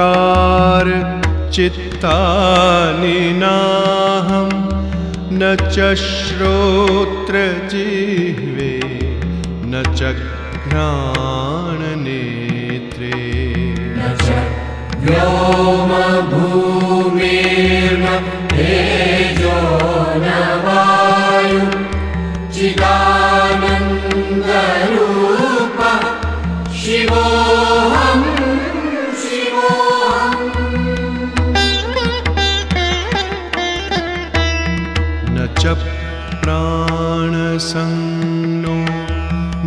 ओंकार चित्तानिनाहं न च श्रोत्रजिह्वे न च घ्राणनेत्रे न च व्योमभूमिर्न तेजो न वायु चिदानन्दरूपः शिवो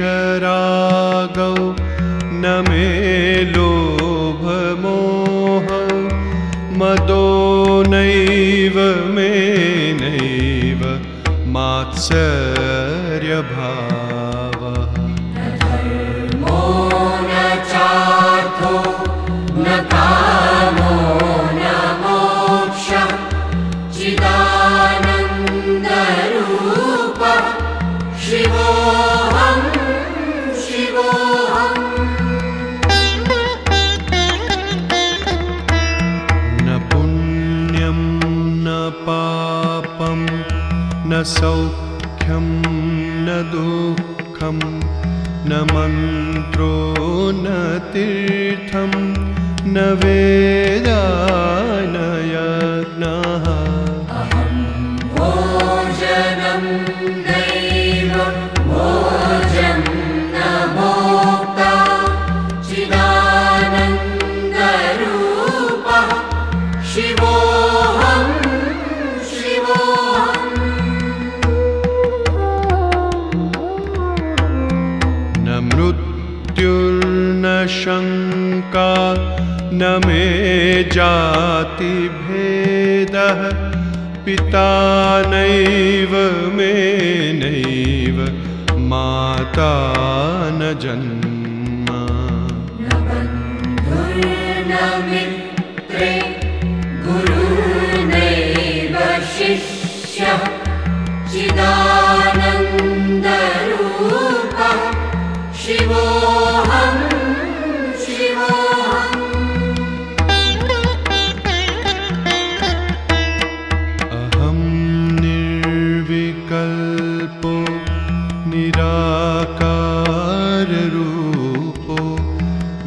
शरागौ न मे लोभमोह मदो नैव मे नैव भा न पापं न सौख्यम् न दुःखं न मन्त्रो न तीर्थं न वेदा मृत्युर्नशङ्का न मे जातिभेदः पिता नैव मे नैव माता न जन्म